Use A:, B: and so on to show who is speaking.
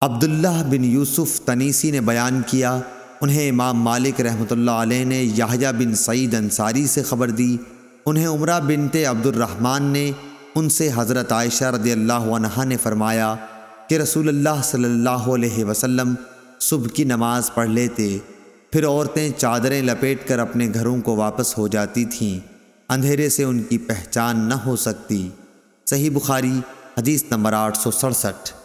A: عبداللہ بن یوسف تنیسی نے بیان کیا، انہیں امام مالک رحمۃ اللہ علیہ نے یحییٰ بن سعید انصاری سے خبر دی۔ انہیں عمرہ بنت عبد الرحمن نے ان سے حضرت عائشہ رضی اللہ عنہ نے فرمایا کہ رسول اللہ صلی اللہ علیہ وسلم صبح کی نماز پڑھ لیتے، پھر عورتیں چادریں لپیٹ کر اپنے گھروں کو واپس ہو جاتی تھیں۔ اندھیرے سے ان کی پہچان نہ ہو سکتی۔ صحیح بخاری، حدیث نمبر آٹھ سو سڑسٹھ۔